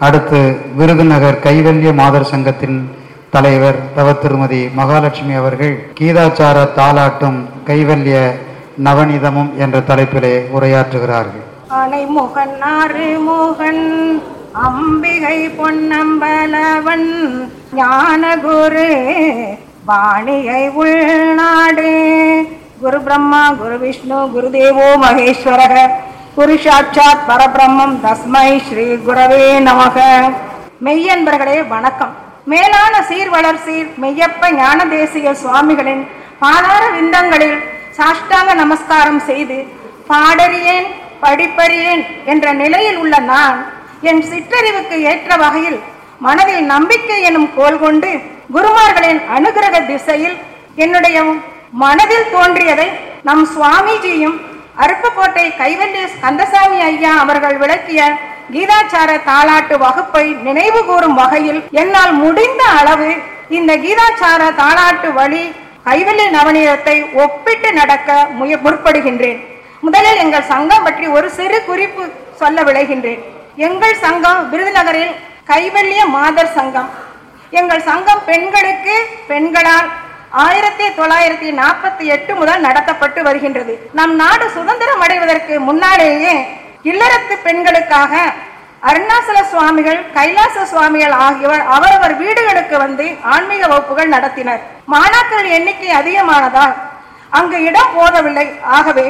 அடுத்து விருதுநகர் கைவல்ய மாதர் சங்கத்தின் தலைவர் தவ திருமதி மகாலட்சுமி அவர்கள் கீதாச்சார தாலாட்டும் கைவல்ய நவநீதமும் என்ற தலைப்பிலே உரையாற்றுகிறார்கள். அணைமுகன் ஆறுமுகன் அம்பிகை பொன்னம்பலவன் ஞானகுரு வாணிகை உள்நாடு. குரு பிரம்மா குரு விஷ்ணு குருதேவோ மகேஸ்வரக. புருஷாட்சாத் பரபிரம்மம் தஸ்மை ஸ்ரீ குரவே நமக. மெய்யன்பர்களே வணக்கம். மேலான சீர்வளர் சீர் மெய்யப்ப ஞான தேசிய சுவாமிகளின் பாதார விந்தங்களில் சாஷ்டாங்க நமஸ்காரம் செய்து பாடறியேன் படிப்பறியேன் என்ற நிலையில் உள்ள நான் என் சிற்றறிவுக்கு ஏற்ற வகையில் மனதில் நம்பிக்கை எனும் கோல் கொண்டு குருமார்களின் அனுகிரக திசையில் என்னுடைய மனதில் தோன்றியதை நம் சுவாமிஜியும் அருப்புக்கோட்டை கைவல்லிய கந்தசாமி ஐயா அவர்கள் விளக்கிய கீதாச்சார தாளாட்டு வகுப்பை நினைவு கூறும் வகையில் என்னால் முடிந்த அளவு இந்த கீதாச்சார தாளாட்டு வழி கைவல்ய நவநீதத்தை ஒப்பிட்டு நடக்க முய முற்படுகின்றேன். முதலில் எங்கள் சங்கம் பற்றி ஒரு சிறு குறிப்பு சொல்ல விளைகின்றேன். எங்கள் சங்கம் விருதுநகரில் கைவல்லிய மாதர் சங்கம். எங்கள் சங்கம் பெண்களுக்கு பெண்களால் ஆயிரத்தி தொள்ளாயிரத்தி நாற்பத்தி எட்டு முதல் நடத்தப்பட்டு வருகின்றது. நம் நாடு சுதந்திரம் அடைவதற்கு முன்னாலேயே இல்லறத்து பெண்களுக்காக அருணாசல சுவாமிகள் கைலாச சுவாமிகள் ஆகியோர் அவரவர் வீடுகளுக்கு வந்து ஆன்மீக வகுப்புகள் நடத்தினர். மாணாக்கர் எண்ணிக்கை அதிகமானதால் அங்கு இடம் போதவில்லை. ஆகவே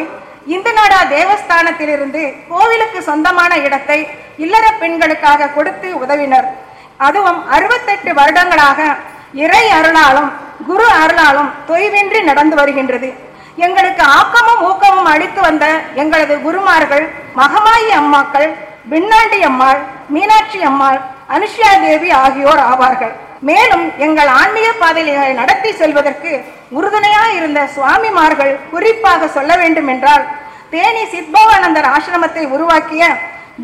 இந்து நாடா தேவஸ்தானத்திலிருந்து கோவிலுக்கு சொந்தமான இடத்தை இல்லற பெண்களுக்காக கொடுத்து உதவினர். அதுவும் அறுபத்தெட்டு வருடங்களாக இறை அருளாலும் குரு அருளாலும் தொய்வின்றி நடந்து வருகின்றது. எங்களுக்கு ஆக்கமும் ஊக்கமும் அளித்து வந்த எங்களது குருமார்கள் மகமாயி அம்மாக்கள் பின்னாண்டி அம்மாள் மீனாட்சி அம்மாள் அனுஷ்யா தேவி ஆகியோர் ஆவார்கள். மேலும் எங்கள் ஆன்மீக பாதையில் நடத்தி செல்வதற்கு உறுதுணையாய் இருந்த சுவாமிமார்கள் குறிப்பாக சொல்ல வேண்டும் என்றால் தேனி சித்பவானந்தர் ஆசிரமத்தை உருவாக்கிய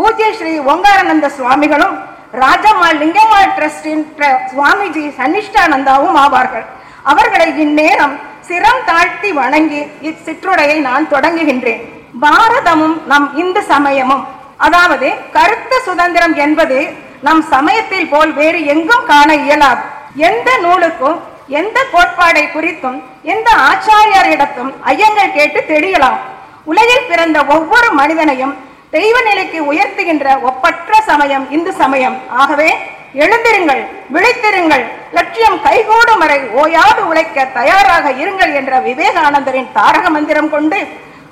பூஜ்ய ஸ்ரீ ஓங்காரானந்த சுவாமிகளும் ராஜம்மாள் லிங்கம்மாள் ட்ரஸ்டின் சுவாமிஜி சன்னிஷ்டானந்தாவும் ஆவார்கள். அவர்களை இந்நேரம் சிரம் தாழ்த்தி வணங்கி இச்சிற்றுரையை நான் தொடங்குகின்றேன். பாரதமும் நம் இந்து சமயமும் அதாவது கருத்து சுதந்திரம் என்பது நம் சமயத்தில் போல் வேறு எங்கும் காண இயலாது. எந்த நூலுக்கும் எந்த கோட்பாடை குறித்தும் எந்த ஆச்சாரியரிடத்தும் ஐயங்கள் கேட்டு தெரியலாம் உலகில் பிறந்த ஒவ்வொரு மனிதனையும் தெய்வ நிலைக்கு உயர்த்துகின்ற ஒப்பற்ற சமயம் இந்து சமயம். ஆகவே எழுந்திருங்கள் விழித்திருங்கள் லட்சியம் கைகூடும் வரை ஓயாது உழைக்க தயாராக இருங்கள் என்ற விவேகானந்தரின் தாரக மந்திரம் கொண்டு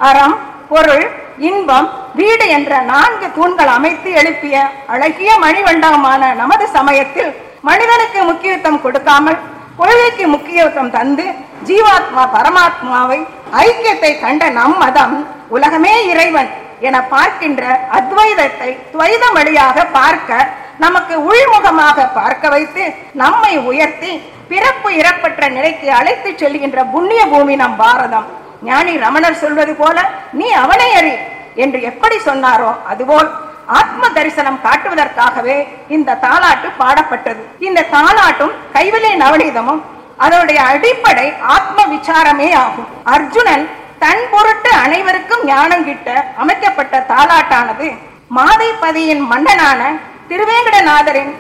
அறம் பொருள் இன்பம் வீடு என்ற நான்கு தூண்கள் அமைத்து எழுப்பிய அழகிய மணிவண்டகமான நமது சமயத்தில் மனிதனுக்கு முக்கியத்துவம் கொடுக்காமல் கொள்கைக்கு முக்கியத்துவம் தந்து ஜீவாத்மா பரமாத்மாவை ஐக்கியத்தை கண்ட நம் மதம் உலகமே இறைவன். என பார்க்கின்ற அத்வைதத்தை துவைதம் வழியாக பார்க்க நமக்கு உள்முகமாக பார்க்க வைத்து நம்மை உயர்த்தி பிறப்பு இறப்பற்ற நிலைக்கு அழைத்து செல்கின்ற புண்ணிய பூமி நம் பாரதம். ஞானி ரமணர் சொல்வது போல நீ அவனை அறி என்று எப்படி சொன்னாரோ அதுபோல் ஆத்ம தரிசனம் காட்டுவதற்காகவே இந்த தாலாட்டு பாடப்பட்டது. இந்த தாலாட்டும் கைவிலை நவநீதமும் அதனுடைய அடிப்படை ஆத்ம விசாரமே ஆகும். அர்ஜுனன் தன் பொருட்டு அனைவருக்கும் ஞானம் கிட்ட அமைக்கப்பட்ட தாலாட்டானது மாதைப்பதியின் மன்னனான திருவேங்கடநாதரின்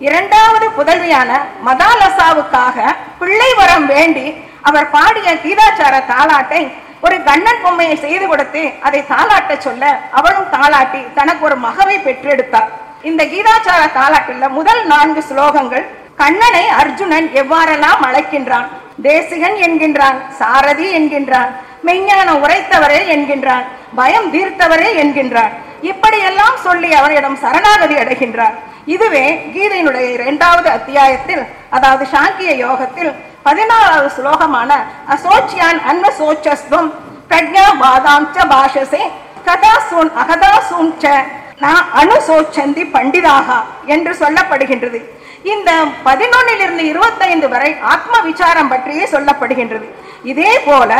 இரண்டாவது புதல்வியான மதாலசாவுக்காக பிள்ளை வரம் வேண்டி அவர் பாடிய கீதாச்சார தாலாட்டை ஒரு கண்ணன் பொம்மையை செய்து கொடுத்து அதை தாலாட்ட சொல்ல அவளும் தாலாட்டி தனக்கு ஒரு மகவை பெற்றெடுத்தார். இந்த கீதாச்சார தாலாட்டில் முதல் நான்கு ஸ்லோகங்கள் கண்ணனை அர்ஜுனன் எவ்வாறெல்லாம் அழைக்கின்றான்? தேசிகன் என்கின்றான் சாரதி என்கின்றான் மெய்ஞானம் உரைத்தவரே என்கின்றான் பயம் தீர்த்தவரே என்கின்றான் இப்படியெல்லாம் சொல்லி அவரிடம் சரணாகதி அடைகின்றார். இதுவே கீதையினுடைய இரண்டாவது அத்தியாயத்தில் அதாவது சாங்கிய யோகத்தில் பதினாலாவது ஸ்லோகமான அசோச்சியான் அன்வசோச்சஸ்துவம் பிரஜா பாதாம் ச பாஷசே கதாசூன் அகதாசூன் ச நான் அனுசோச்சந்தி பண்டிதாக என்று சொல்லப்படுகின்றது. இந்த பதினொன்னிலிருந்து இருபத்தைந்து வரை ஆத்ம விசாரம் பற்றியே சொல்லப்படுகின்றது. இதே போல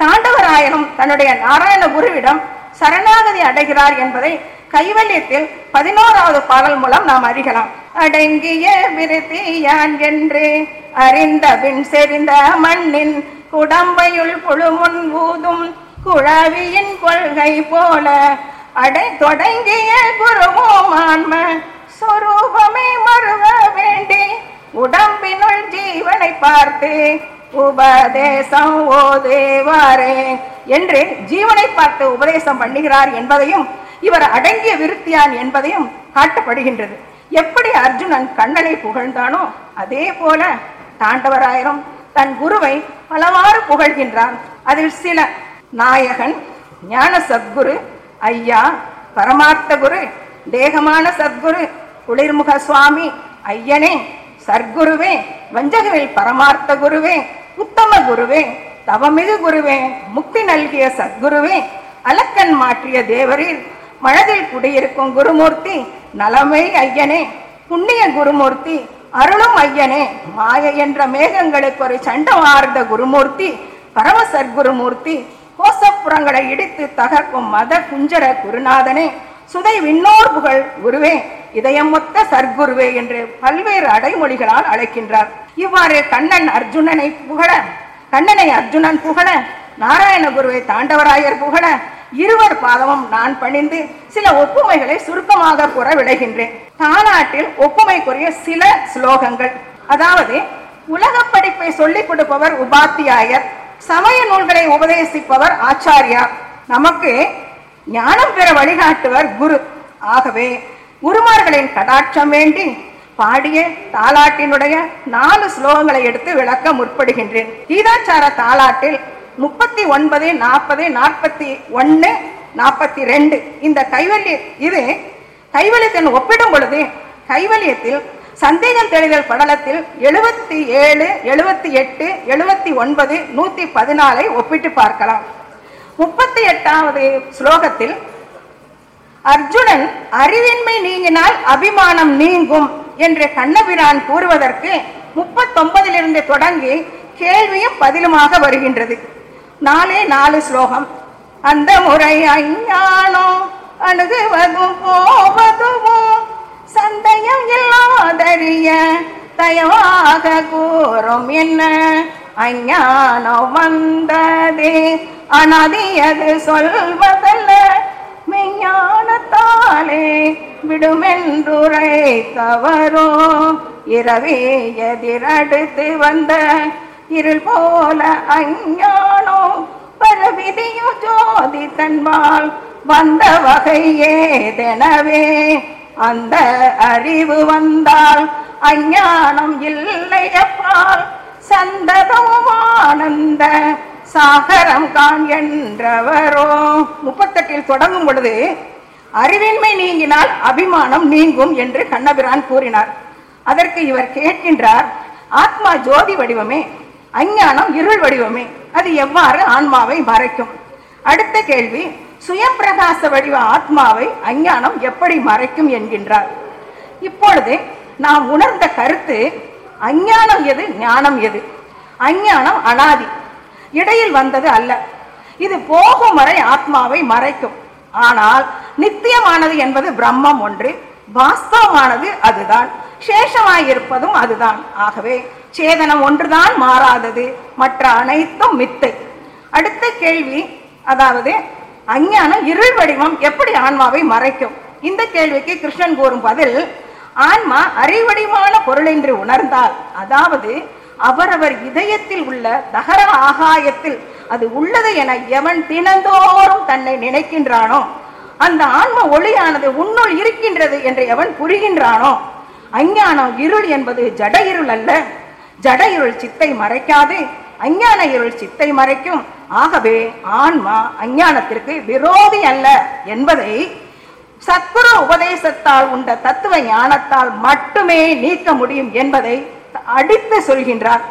தாண்டவராயனும் தன்னுடைய நாராயண குருவிடம் சரணாகதி அடைகிறார் என்பதை கைவல்யத்தில் பதினோராவது பாடல் மூலம் நாம் அறிகலாம். அடங்கிய விருத்தியான் என்று அறிந்த பின் செறிந்த மண்ணின் குடம்பையுள் புழுமுன் ஊதும் குழவியின் கொள்கை போல அடை தொடங்கிய குருவோமான்ம சொரூபமே மறுவ வேண்டி உடம்பினுள் ஜீவனை பார்த்து உபதேசம் ஓதேவாரே என்று ஜீவனை பார்த்து உபதேசம் பண்ணுகிறார் என்பதையும் இவர் அடங்கிய விருத்தியான் என்பதையும் காட்டப்படுகின்றது. எப்படி அர்ஜுனன் கண்ணனை புகழ்ந்தானோ அதே போல தாண்டவராயரும் தன் குருவை பலவாறு புகழ்கின்றார். அதில் சில நாயகன் ஞான சத்குரு ஐயா பரமார்த்த குரு தேகமான சத்குரு குளிர்முக சுவாமி ஐயனே சர்க்குருவே வஞ்சகவில் பரமார்த்த குருவே உத்தம குருவே தவமிகு குருவே முக்தி நல்கிய சத்குருவே அலக்கன் மாற்றிய தேவரில் மனதில் குடியிருக்கும் குருமூர்த்தி நலமை ஐயனே புண்ணிய குருமூர்த்தி அருளும் ஐயனே மாய என்ற மேகங்களுக்கு ஒரு சண்டமார்ந்த குருமூர்த்தி பரம சர்க்குருமூர்த்தி கோசப்புறங்களை இடித்து தகர்க்கும் மத குஞ்சர குருநாதனே சுதை விண்ணோர் புகழ் குருவே இதயம் மொத்த சர்க்குருவே என்று பல்வேறு அடைமொழிகளால் அழைக்கின்றார். இவ்வாறு கண்ணன் அர்ஜுனனை புகழ கண்ணனை அர்ஜுனன் புகழ நாராயண குருவை தாண்டவராயர் புகழ இருவர் பாதமும் நான் பணிந்து சில ஒப்புமைகளை சுருக்கமாக கூற விளைகின்றேன். தாலாட்டில் ஒப்புமைக்குரிய சில ஸ்லோகங்கள். அதாவது உலக படிப்பை சொல்லிக் கொடுப்பவர் உபாத்தியாயர் சமய நூல்களை உபதேசிப்பவர் ஆச்சாரியார். நமக்கு ஞானம் பெற வழிகாட்டுவர் குரு. ஆகவே குருமார்களின் கடாட்சம் வேண்டி பாடிய தாலாட்டினுடைய நாலு ஸ்லோகங்களை எடுத்து விளக்க முற்படுகின்றேன். கீதாச்சார தாலாட்டில் முப்பத்தி ஒன்பது நாற்பது நாற்பத்தி ஒன்று நாற்பத்தி ரெண்டு இந்த கைவல்ய இது கைவல்யத்தின் ஒப்பிடும் பொழுது கைவல்யத்தில் சந்தேகம் தெளிதல் படலத்தில் எழுபத்தி ஏழு எழுபத்தி எட்டு எழுபத்தி ஒன்பது நூத்தி பதினாலை ஒப்பிட்டு பார்க்கலாம். முப்பத்தி எட்டாவது ஸ்லோகத்தில் அர்ஜுனன் அறிவின்மை நீங்கினால் அபிமானம் நீங்கும் என்று கண்ணபிரான் கூறுவதற்கு முப்பத்தொன்பதிலிருந்து தொடங்கி கேள்வியும் பதிலுமாக வருகின்றது. நாலே நாலு ஸ்லோகம். அந்த முறை ஐயானோ அணுகுவதும் போவதுமோ சந்தயம் இல்லாதறிய தயவாக கூறும் என்ன? அஞ்ஞானம் வந்ததே. அனதியது சொல்வதல்ல மெஞ்ஞானத்தாலே விடுமென்றுரைத்தவரோ. இரவே எதிரடுத்து வந்த இருள் போல அஞ்ஞானோ பரவிதியோ ஜோதி தன்பால் வந்த வகை ஏதெனவே. அந்த அறிவு வந்தால் அஞ்ஞானம் இல்லையப்பால் சந்ததமானந்த சாகரம் காண் என்றவரோ. முப்பத்தெட்டில் தொடங்கும் பொழுது அறிவின்மை நீங்கினால் அபிமானம் நீங்கும் என்று கண்ணபிரான் கூறினார். அதற்கு இவர் கேட்கின்றார் ஆத்மா ஜோதி வடிவமே அஞ்ஞானம் இருள் வடிவமே அது எவ்வாறு ஆன்மாவை மறைக்கும்? அடுத்த கேள்வி சுயப்பிரகாச வடிவ ஆத்மாவை அஞ்ஞானம் எப்படி மறைக்கும்? என்கின்றார். இப்பொழுது நாம் உணர்ந்த கருத்து அஞ்ஞானம் எது? ஞானம் எது? அஞ்ஞானம் அனாதி. இடையில் வந்தது அல்ல. இது போகும் வரை ஆத்மாவை மறைக்கும். ஆனால் நித்தியமானது என்பது பிரம்மம் ஒன்று வாஸ்தவமானது அதுதான் சேஷமாயிருப்பதும் அதுதான். ஆகவே சேதனம் ஒன்றுதான் மாறாதது மற்ற அனைத்தும் மித்தை. அடுத்த கேள்வி அதாவது அஞ்ஞானம் இருள் வடிவம் எப்படி ஆன்மாவை மறைக்கும்? இந்த கேள்விக்கு கிருஷ்ணன் கூறும் பதில் ஆன்மா அறிவடிமான பொருள் என்று உணர்ந்தால் அதாவது அவரவர் இதயத்தில் உள்ள தகர ஆகாயத்தில் அது உள்ளது என எவன் தினந்தோறும் தன்னை நினைக்கின்றானோ அந்த ஆன்ம ஒளியானது உன்னுள் இருக்கின்றது என்று எவன் புரிகின்றானோ அஞ்ஞானம் இருள் என்பது ஜட இருள் அல்ல. ஜட இருள் சித்தை மறைக்காது அஞ்ஞான இருள் சித்தை மறைக்கும். ஆகவே ஆன்மா அஞ்ஞானத்திற்கு விரோதி அல்ல என்பதை சத்குரு உபதேசத்தால் உண்ட தத்துவ ஞானத்தால் மட்டுமே நீக்க முடியும் என்பதை அடித்து சொல்கின்றார்.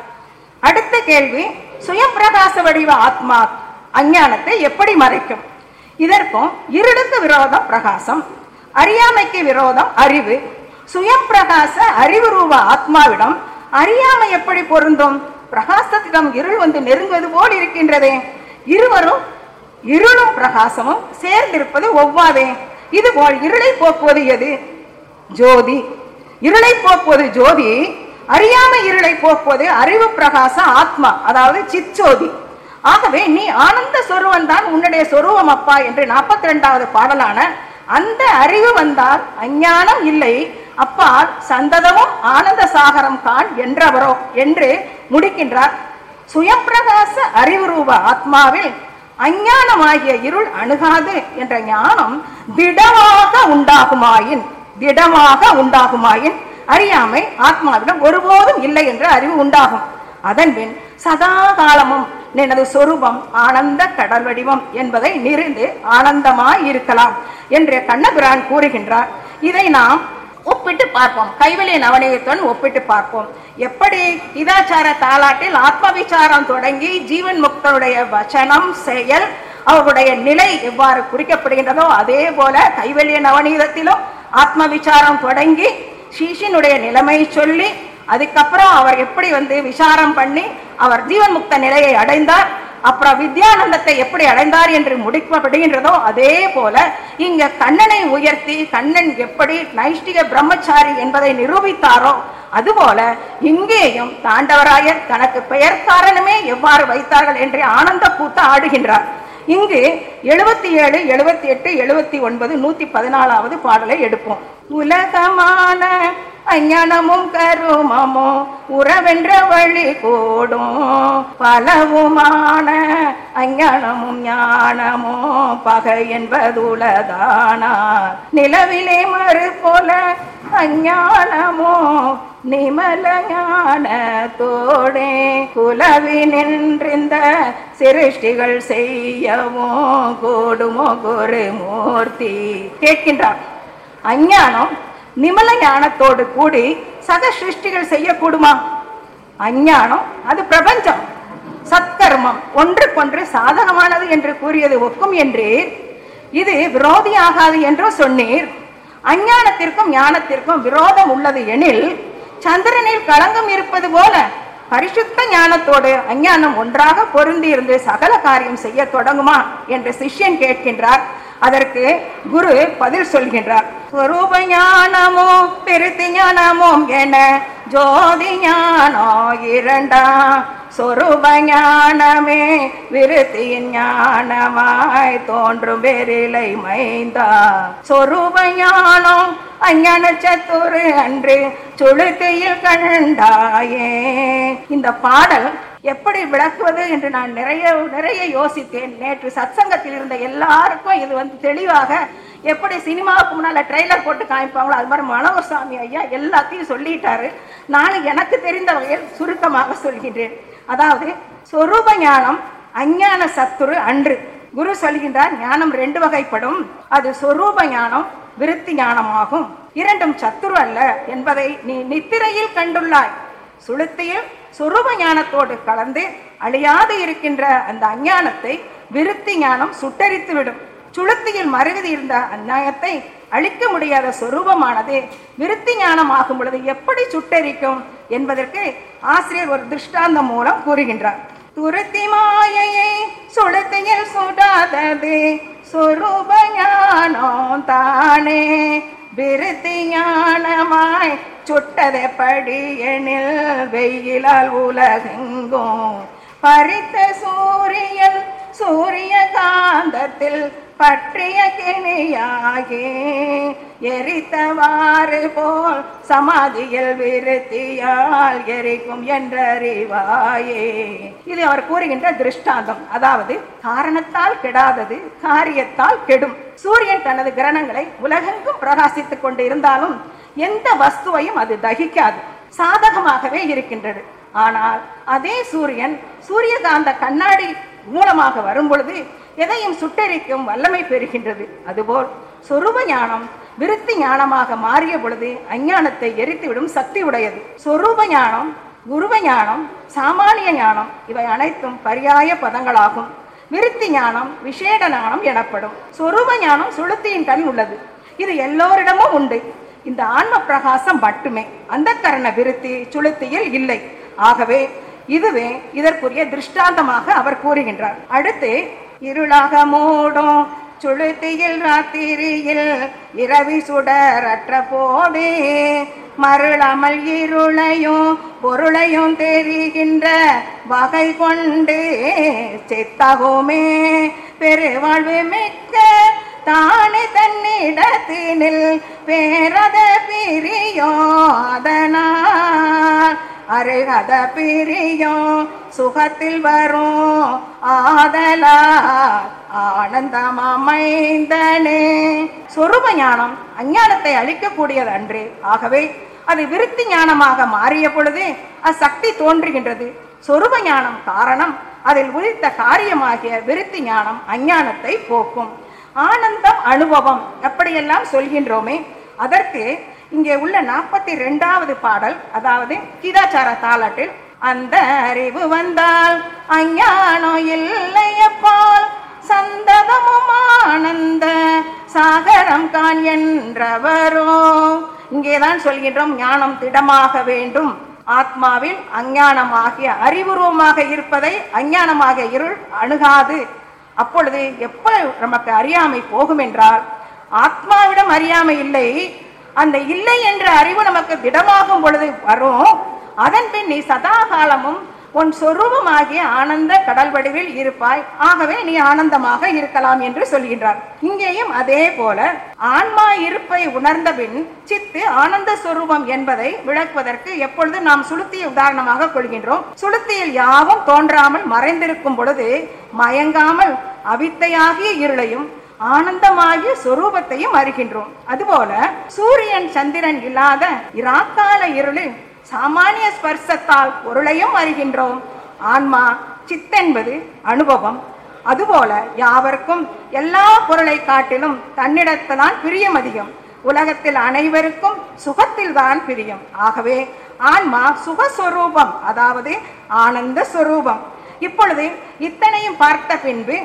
அடுத்த கேள்வி சுயப்பிரகாச வடிவ ஆத்மா அஞ்ஞானத்தை எப்படி மறைக்கும்? இதற்கும் இருளுக்கு விரோதம் பிரகாசம் அறியாமைக்கு விரோதம் அறிவு. சுயப்பிரகாச அறிவு ரூப ஆத்மாவிடம் அறியாமை எப்படி பொருந்தும்? பிரகாசத்திடம் இருள் வந்து நெருங்குவது போல் இருக்கின்றதே. இருவரும் இருளும் பிரகாசமும் சேர்ந்திருப்பது ஒவ்வாதே. இதுபோல் இருளை போக்குவது எது? ஜோதி. இருளை போக்குவது ஜோதி அறியாமை இருளை போக்குவது அறிவு பிரகாச ஆத்மா அதாவது சிச்சோதி ஆகவே நீ ஆனந்த சொருவன் தான் உன்னுடைய சொருவம் அப்பா என்று நாற்பத்தி ரெண்டாவது பாடலான அந்த அறிவு வந்தால் அஞ்ஞானம் இல்லை அப்பால் சந்ததமும் ஆனந்த சாகரம் கான் என்றவரோ என்று முடிக்கின்றார். சுயப்பிரகாச அறிவு ரூப ஆத்மாவில் அஞ்ஞானமாகிய இருள் அணுகாது என்ற ஞானம் திடமாக உண்டாகுமாயின் திடமாக உண்டாகுமாயின் அறியாமை ஆத்மாவிடம் ஒருபோதும் இல்லை என்ற அறிவு உண்டாகும். அதன்பின் சதா காலமும் எனது சொரூபம் ஆனந்த கடல் வடிவம் என்பதை நிறுந்து ஆனந்தமாய் இருக்கலாம் என்று கண்ணபிரான் கூறுகின்றார். இதை நாம் ஒப்பிட்டு பார்ப்போம். கைவெளி நவநீதத்துடன் ஒப்பிட்டு பார்ப்போம். எப்படி இதாச்சார தாலாட்டில் ஆத்மவிசாரம் தொடங்கி ஜீவன் முக்தருடைய வச்சனம் செயல் அவருடைய நிலை எவ்வாறு குறிக்கப்படுகின்றதோ அதே போல கைவெளிய நவநீதத்திலும் ஆத்ம விசாரம் தொடங்கி சீஷினுடைய நிலைமை சொல்லி அதுக்கப்புறம் அவர் எப்படி வந்து விசாரம் பண்ணி அவர் ஜீவன் முக்த நிலையை அடைந்தார் அப்புறம் வித்யானந்தத்தை எப்படி அடைந்தார் என்று முடிக்கப்படுகின்றதோ அதே போல இங்க கண்ணனை உயர்த்தி கண்ணன் எப்படி நைஷ்டிக பிரம்மச்சாரி என்பதை நிரூபித்தாரோ அதுபோல இங்கேயும் தாண்டவராயர் தனக்கு பெயர் காரணமே எவ்வாறு வைத்தார்கள் என்று ஆனந்த கூத்த ஆடுகின்றார். இங்கு எழுபத்தி ஏழு எழுபத்தி எட்டு எழுபத்தி ஒன்பது நூத்தி பதினாலாவது பாடலை எடுப்போம். உலகமான அஞ்ஞானமும் கருமமும் உறவென்ற வழி கூடும். பலவுமான அஞ்ஞானமும் ஞானமும் பகை என்பதுலதானார் நிலவிலே மறு போல அஞ்ஞானமோ நிமல ஞானத்தோடே குலவி நின்றிருந்த சிருஷ்டிகள் செய்யவும் கூடுமோ குரு மூர்த்தி கேட்கின்றார் அஞ்ஞானம் நிமல ஞானத்தோடு கூடி சக சிருஷ்டிகள் செய்யக்கூடுமா? அஞ்ஞானம் அது பிரபஞ்சம். சத்கர்மம் ஒன்றுக்கொன்று சாதகமானது என்று கூறியது ஒக்கும் என்றீர். இது விரோதி ஆகாது என்றும் சொன்னீர். அஞ்ஞானத்திற்கும் ஞானத்திற்கும் விரோதம் உள்ளது எனில் சந்திரனில் களங்கம் இருப்பது போல பரிசுத்த ஞானத்தோடு அஞ்ஞானம் ஒன்றாக பொருந்தி இருந்து சகல காரியம் செய்ய தொடங்குமா? என்று சிஷ்யன் கேட்கின்றார். அதற்கு குரு பதில் சொல்கின்றார். ஸ்வரூப ஞானமோ பெருத்தி ஞானமோ என ஜோதி ஞானோ இரண்டா? சொரூப ஞானமே விருத்தியின் ஞானமாய் தோன்றும் பெரிலை மைந்தா? சொரூப ஞானம் அஞ்ஞான சத்துரு அன்று சுளுக்கையில் கண்டாயே? இந்த பாடல் எப்படி விளக்குவது என்று நான் நிறைய நிறைய யோசித்தேன். நேற்று சத்சங்கத்தில் இருந்த எல்லாருக்கும் இது வந்து தெளிவாக எப்படி சினிமாவுக்கு முன்னால் ட்ரெய்லர் போட்டு காமிப்பாங்களோ அது மாதிரி மனோகர் சாமி ஐயா எல்லாத்தையும் சொல்லிட்டாரு. நானும் எனக்கு தெரிந்த வகையில் சுருக்கமாக சொல்கின்றேன். அதாவது சொரூப ஞானம் அஞ்ஞான சத்துரு அன்று. குரு சொல்கின்றார் ஞானம் ரெண்டு வகைப்படும். அது சொரூப ஞானம் விருத்தி ஞானமாகும். இரண்டும் சத்துரு அல்ல என்பதை நீ நித்திரையில் கண்டுள்ளாய். சுளுத்தியில் சுரூப ஞானத்தோடு கலந்து அழியாது இருக்கின்ற அந்த அஞ்ஞானத்தை விருத்தி ஞானம் சுட்டரித்து விடும். சுளுத்தியில் மறைவது இருந்த அந்நாயத்தை அழிக்க முடியாத சொரூபமானது விருத்தி ஞானம் ஆகும் பொழுது எப்படி சுட்டரிக்கும் என்பதற்கு ஆசிரியர் ஒரு திருஷ்டாந்தம் மூலம் கூறுகின்றார். துருத்தி மாயையை சுளுத்தியில் சுடாதது சொரூப ஞானம் தானே. விருத்தி ஞானமாய் சுட்டதெப்படி எனில் வெயிலால் உலகெங்கும். பறித்த சூரியன் சூரிய காந்தத்தில் பற்றிய கிணியாகி எரித்தவாறு போல் சமாதியில் விருத்தியால் எரிக்கும் என்றறிவாயே. இது அவர் கூறுகின்ற திருஷ்டாந்தம் அதாவது காரணத்தால் கெடாதது காரியத்தால் கெடும். சூரியன் தனது கிரணங்களை உலகெங்கும் பிரகாசித்துக் கொண்டு இருந்தாலும் எந்த வஸ்துவையும் அது தகிக்காது சாதகமாகவே இருக்கின்றது. ஆனால் அதே சூரியன் சூரியகாந்த கண்ணாடி மூலமாக வரும் பொழுது எதையும் சுட்டெரிக்கும் வல்லமை பெறுகின்றது. அதுபோல் சொரூப ஞானம் விருத்தி ஞானமாக மாறிய பொழுது அஞ்ஞானத்தை எரித்துவிடும் சக்தி உடையது சொரூப ஞானம் குருவ ஞானம் சாமானிய ஞானம் இவை அனைத்தும் பரியாய பதங்களாகும். விருத்தி ஞானம் விசேட ஞானம் எனப்படும். சொரூப ஞானம் சுளுத்தியின் கண் உள்ளது. இது எல்லோரிடமும் உண்டு. இந்த ஆன்ம பிரகாசம் மட்டுமே. அந்த கரண விருத்தி சுளுத்தியில் இல்லை. ஆகவே இதுவே இதற்குரிய திருஷ்டாந்தமாக அவர் கூறுகின்றார். அடுத்து இருளாக மூடும் சுளுத்தியில் ராத்திரியில் இரவி சுடரற்ற போதே மருளமல் இருளையும் பொருளையும் தெரிகின்ற வகை கொண்டு சித்தகுமே. பெருவாழ்வு மிக்க தானே தன்னிடத்தினில் பேரத பிரியோ அதனால் அருகத பிரியோ சுகத்தில் வரும் ஆதலா ஆனந்தம் அமைந்தனே சொருப ஞானம் அஞ்ஞானத்தை அழிக்கக்கூடியது அன்று. ஆகவே அது விருத்தி ஞானமாக மாறிய பொழுது அசக்தி தோன்றுகின்றது. சொருப ஞானம் காரணம் அதில் உதித்த காரியமாகிய விருத்தி ஞானம் அஞ்ஞானத்தை போக்கும். ஆனந்தம் அனுபவம் எப்படியெல்லாம் சொல்கின்றோமே. அதற்கு இங்கே உள்ள நாற்பத்தி ரெண்டாவது பாடல் அதாவது கீதாச்சார தாளாட்டில் அந்த அறிவு வந்தால் அஞ்ஞானம் இல்லையப்பால் சந்ததமும் ஆனந்த சாகரம் கான் என்றவரோ. இங்கேதான் சொல்கின்றோம் ஞானம் திடமாக வேண்டும். ஆத்மாவில் அஞ்ஞானமாகிய அறிவுருவமாக இருப்பதை அஞ்ஞானமாகிய இருள் அணுகாது. அப்பொழுது எப்ப நமக்கு அறியாமை போகும் என்றால் ஆத்மாவிடம் அறியாமை இல்லை அந்த இல்லை என்ற அறிவு நமக்கு திடமாகும் பொழுது வரும். அதன் பின் நீ சதா காலமும் உன் சொரூபமாகிய ஆனந்த கடல் வடிவில் இருப்பாய். ஆகவே நீ ஆனந்தமாக இருக்கலாம் என்று சொல்கின்றார். இங்கேயும் அதே போல ஆன்மா இருப்பை உணர்ந்த பின் சித்து ஆனந்த சொரூபம் என்பதை விளக்குவதற்கு எப்பொழுது நாம் சுளுத்தியை உதாரணமாக கொள்கின்றோம். சுளுத்தியில் யாவும் தோன்றாமல் மறைந்திருக்கும் பொழுது மயங்காமல் அவித்தையாகிய இருளையும் ஆனந்தமாகிய சொரூபத்தையும் அறிகின்றோம். அதுபோல சூரியன் சந்திரன் இல்லாத இராக்கால இருளில் சாமானிய ஸ்பர்சத்தால் பொருளையும் அறிகின்றோம். ஆன்மா சித்தென்பது அனுபவம். அதுபோல யாவருக்கும் எல்லா பொருளை காட்டிலும் தன்னிடத்தான் பிரியம் அதிகம். உலகத்தில் அனைவருக்கும் சுகத்தில் தான் பிரியம். ஆகவே ஆன்மா சுகஸ்வரூபம் அதாவது ஆனந்த ஸ்வரூபம் இப்பொழுது இத்தனையும் பார்த்த பின்பு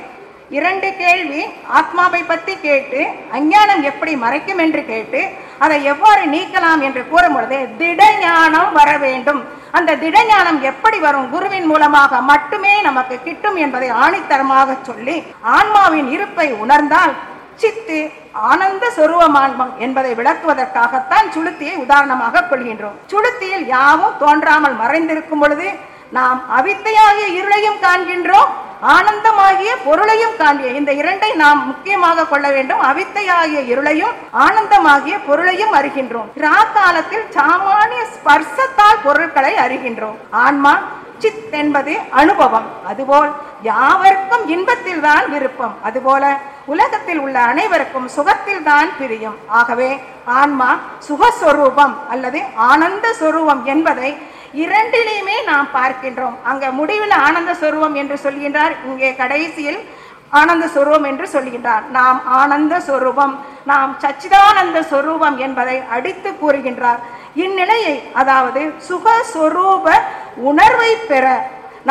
இரண்டு கேள்வி ஆத்மாவை பற்றி கேட்டு அஞ்ஞானம் எப்படி மறைக்கும் என்று கேட்டு அதை எவ்வாறு நீக்கலாம் என்று கூறும் பொழுது திடஞானம் வர வேண்டும். அந்த திடஞானம் எப்படி வரும்? குருவின் மூலமாக மட்டுமே நமக்கு கிட்டும் என்பதை ஆணித்தரமாக சொல்லி ஆன்மாவின் இருப்பை உணர்ந்தால் சித்து ஆனந்த சொருவமான்மம் என்பதை விளக்குவதற்காகத்தான் சுளுத்தியை உதாரணமாக கொள்கின்றோம். சுளுத்தியில் யாவும் தோன்றாமல் மறைந்திருக்கும் பொழுது நாம் அவித்தையாகிய இருளையும் காண்கின்றோம் ஆனந்தமாகிய பொருளையும் காண்பிய இந்த இரண்டை நாம் முக்கியமாக கொள்ள வேண்டும். அவித்தையாகிய இருளையும் ஆனந்தமாகிய பொருளையும் அறிகின்றோம். காலத்தில் சாமானிய ஸ்பர்சத்தால் பொருட்களை அறிகின்றோம். ஆன்மா சித் என்பது அனுபவம். அதுபோல் யாவருக்கும் இன்பத்தில் தான் விருப்பம். அதுபோல உலகத்தில் உள்ள அனைவருக்கும் சுகத்தில் தான் பிரியும். ஆகவே ஆன்மா சுகஸ்வரூபம் அல்லது ஆனந்த சுரூபம் என்பதை இரண்டிலையுமே நாம் பார்க்கின்றோம். அங்க முடிவில் ஆனந்த சுரூபம் என்று சொல்கின்றார் இங்கே கடைசியில் ஆனந்த சுரூபம் என்று சொல்கின்றார். நாம் ஆனந்த சுரூபம் நாம் சச்சிதானந்த சுரூபம் என்பதை அடித்து கூறுகின்றார். இந்நிலையை அதாவது சுகஸ்வரூப உணர்வை பெற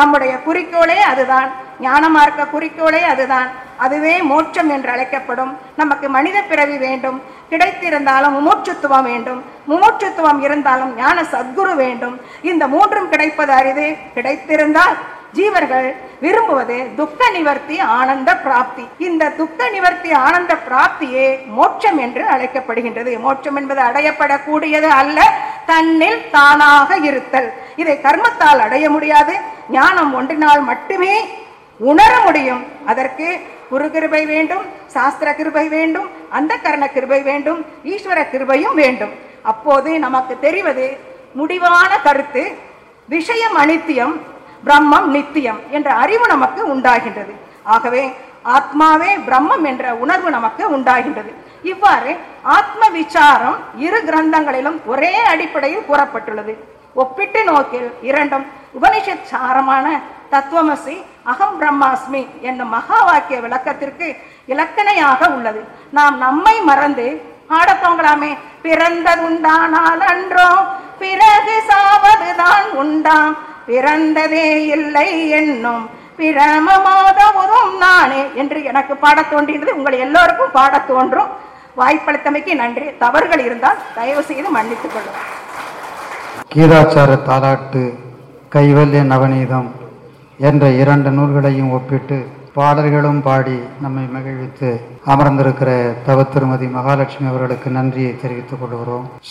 நம்முடைய குறிக்கோளே அதுதான். ஞானமார்க்க குறிக்கோளே அதுதான். அதுவே மோட்சம் என்று அழைக்கப்படும். நமக்கு மனித பிறவி வேண்டும். கிடைத்திருந்தாலும் முமூட்சுத்துவம் வேண்டும். முமூட்சுத்துவம் இருந்தாலும் ஞான சத்குரு வேண்டும். இந்த மூன்றும் கிடைப்பது அரிது. கிடைத்திருந்தால் ஜீவர்கள் விரும்புவது துக்க நிவர்த்தி ஆனந்த பிராப்தி. இந்த துக்க நிவர்த்தி ஆனந்த பிராப்தியே மோட்சம் என்று அழைக்கப்படுகின்றது. மோட்சம் என்பது அடையப்படக்கூடியது அல்ல. தன்னில் தானாக இருத்தல். இதை கர்மத்தால் அடைய முடியாது. ஞானம் ஒன்றினால் மட்டுமே உணர முடியும். அதற்கு குரு கிருபை வேண்டும் சாஸ்திர கிருபை வேண்டும் அந்த கரண கிருபை வேண்டும் ஈஸ்வர கிருபையும் வேண்டும். அப்போது நமக்கு தெரிவது முடிவான கருத்து விஷயம் அனித்தியம் பிரம்மம் நித்தியம் என்ற அறிவு நமக்கு உண்டாகின்றது. ஆகவே ஆத்மாவே பிரம்மம் என்ற உணர்வு நமக்கு உண்டாகின்றது. இவ்வாறு ஆத்ம விசாரம் இரு கிரந்தங்களிலும் ஒரே அடிப்படையில் கூறப்பட்டுள்ளது. ஒப்பிட்டு நோக்கில் இரண்டும் உபனிஷத் சாரமான தத்துவமசி அகம் பிரம்மாஸ்மி என்னும் மகா வாக்கிய விளக்கத்திற்கு இலக்கணையாக உள்ளது. நாம் நம்மை மறந்து பாடத்தோங்களாமே பிறந்ததுண்டானால் அன்றோ பிறகு சாவதுதான் உண்டாம் பிறந்ததே இல்லை என்னும் பிரமமாதவதும் நானே என்று எனக்கு பாட தோன்றியது. உங்கள் எல்லோருக்கும் பாட தோன்றும். வாய்ப்பளித்தமைக்கு நன்றி. தவறுகள் இருந்தால் தயவு செய்து மன்னித்துக் கொள்ளும் கீதாச்சார தாராட்டு கைவல்ய நவநீதம் என்ற இரண்டு நூல்களையும் ஒப்பிட்டு பாடல்களும் பாடி நம்மை மகிழ்வித்து அமர்ந்திருக்கிற தவ திருமதி மகாலட்சுமி அவர்களுக்கு நன்றியை தெரிவித்துக் கொள்கிறோம்.